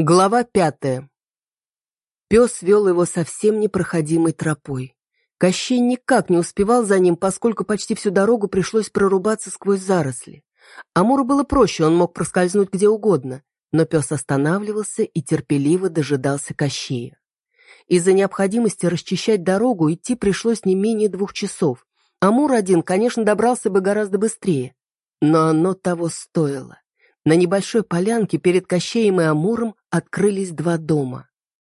Глава пятая. Пес вел его совсем непроходимой тропой. Кощей никак не успевал за ним, поскольку почти всю дорогу пришлось прорубаться сквозь заросли. Амуру было проще, он мог проскользнуть где угодно, но пес останавливался и терпеливо дожидался Кощея. Из-за необходимости расчищать дорогу идти пришлось не менее двух часов. Амур один, конечно, добрался бы гораздо быстрее, но оно того стоило. На небольшой полянке перед Кощеем и Амуром открылись два дома.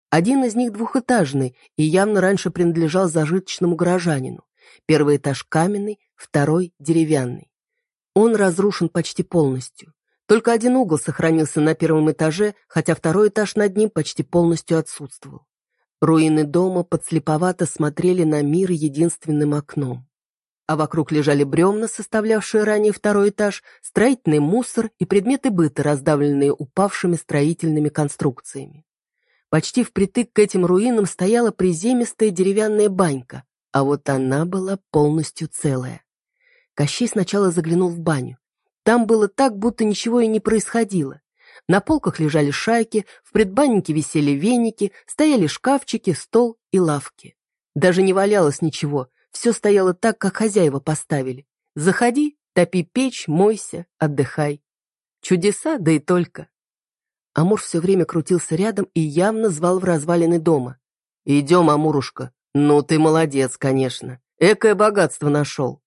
Один из них двухэтажный и явно раньше принадлежал зажиточному горожанину. Первый этаж каменный, второй деревянный. Он разрушен почти полностью. Только один угол сохранился на первом этаже, хотя второй этаж над ним почти полностью отсутствовал. Руины дома подслеповато смотрели на мир единственным окном а вокруг лежали бревна, составлявшие ранее второй этаж, строительный мусор и предметы быта, раздавленные упавшими строительными конструкциями. Почти впритык к этим руинам стояла приземистая деревянная банька, а вот она была полностью целая. Кощей сначала заглянул в баню. Там было так, будто ничего и не происходило. На полках лежали шайки, в предбаннике висели веники, стояли шкафчики, стол и лавки. Даже не валялось ничего, все стояло так, как хозяева поставили. Заходи, топи печь, мойся, отдыхай. Чудеса, да и только. Амур все время крутился рядом и явно звал в развалины дома. «Идем, Амурушка. Ну, ты молодец, конечно. Экое богатство нашел».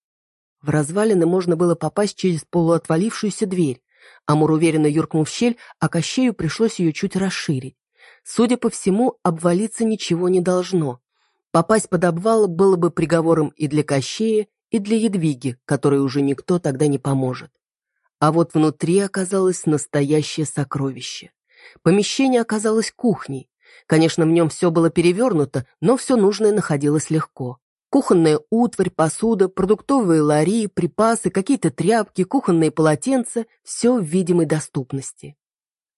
В развалины можно было попасть через полуотвалившуюся дверь. Амур уверенно юркнул в щель, а Кощею пришлось ее чуть расширить. Судя по всему, обвалиться ничего не должно. Попасть под обвал было бы приговором и для Кощея, и для Едвиги, которой уже никто тогда не поможет. А вот внутри оказалось настоящее сокровище. Помещение оказалось кухней. Конечно, в нем все было перевернуто, но все нужное находилось легко. Кухонная утварь, посуда, продуктовые лари, припасы, какие-то тряпки, кухонные полотенца – все в видимой доступности.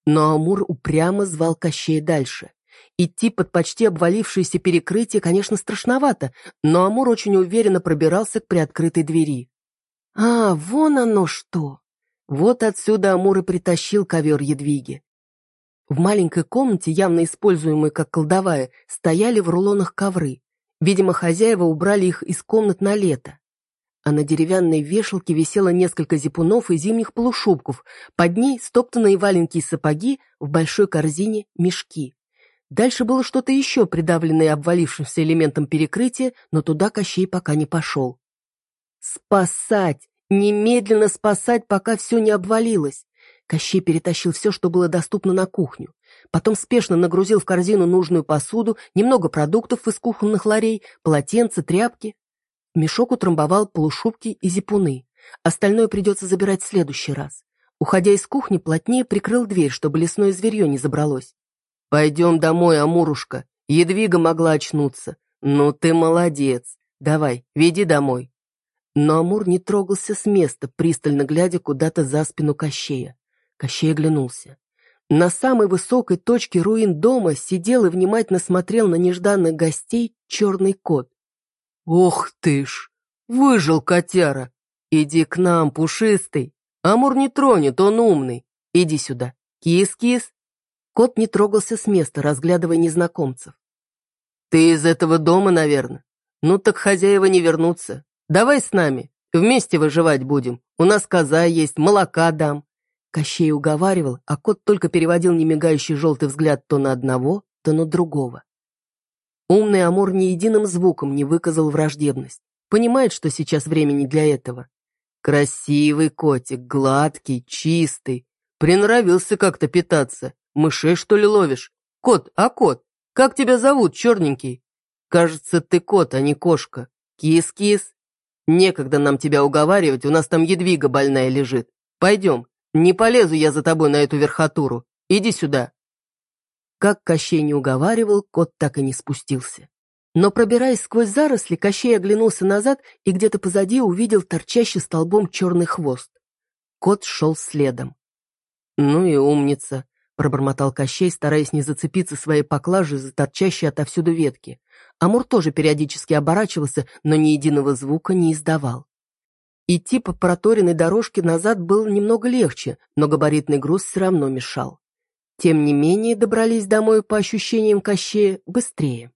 Но Амур упрямо звал Кощея дальше. Идти под почти обвалившееся перекрытие, конечно, страшновато, но Амур очень уверенно пробирался к приоткрытой двери. А, вон оно что! Вот отсюда Амур и притащил ковер Едвиги. В маленькой комнате, явно используемой как кладовая, стояли в рулонах ковры. Видимо, хозяева убрали их из комнат на лето. А на деревянной вешалке висело несколько зипунов и зимних полушубков, под ней стоптанные валенки и сапоги, в большой корзине мешки. Дальше было что-то еще, придавленное обвалившимся элементом перекрытия, но туда Кощей пока не пошел. «Спасать! Немедленно спасать, пока все не обвалилось!» Кощей перетащил все, что было доступно на кухню. Потом спешно нагрузил в корзину нужную посуду, немного продуктов из кухонных ларей, полотенца, тряпки. Мешок утрамбовал полушубки и зипуны. Остальное придется забирать в следующий раз. Уходя из кухни, плотнее прикрыл дверь, чтобы лесное зверье не забралось. «Пойдем домой, Амурушка. Едвига могла очнуться. Ну ты молодец. Давай, веди домой». Но Амур не трогался с места, пристально глядя куда-то за спину Кощея. Кощей оглянулся. На самой высокой точке руин дома сидел и внимательно смотрел на нежданных гостей черный кот. «Ох ты ж! Выжил котяра! Иди к нам, пушистый! Амур не тронет, он умный! Иди сюда! Кис-кис!» Кот не трогался с места, разглядывая незнакомцев. «Ты из этого дома, наверное? Ну так хозяева не вернутся. Давай с нами, вместе выживать будем. У нас коза есть, молока дам». Кощей уговаривал, а кот только переводил немигающий желтый взгляд то на одного, то на другого. Умный Амур ни единым звуком не выказал враждебность. Понимает, что сейчас времени для этого. Красивый котик, гладкий, чистый. Приноровился как-то питаться. Мышей, что ли, ловишь? Кот, а кот? Как тебя зовут, черненький? Кажется, ты кот, а не кошка. Кис-кис. Некогда нам тебя уговаривать, у нас там едвига больная лежит. Пойдем, не полезу я за тобой на эту верхотуру. Иди сюда. Как Кощей не уговаривал, кот так и не спустился. Но, пробираясь сквозь заросли, Кощей оглянулся назад и где-то позади увидел торчащий столбом черный хвост. Кот шел следом. Ну и умница пробормотал Кощей, стараясь не зацепиться своей поклажей за торчащие отовсюду ветки. Амур тоже периодически оборачивался, но ни единого звука не издавал. Идти по проторенной дорожке назад было немного легче, но габаритный груз все равно мешал. Тем не менее добрались домой по ощущениям Кощея быстрее.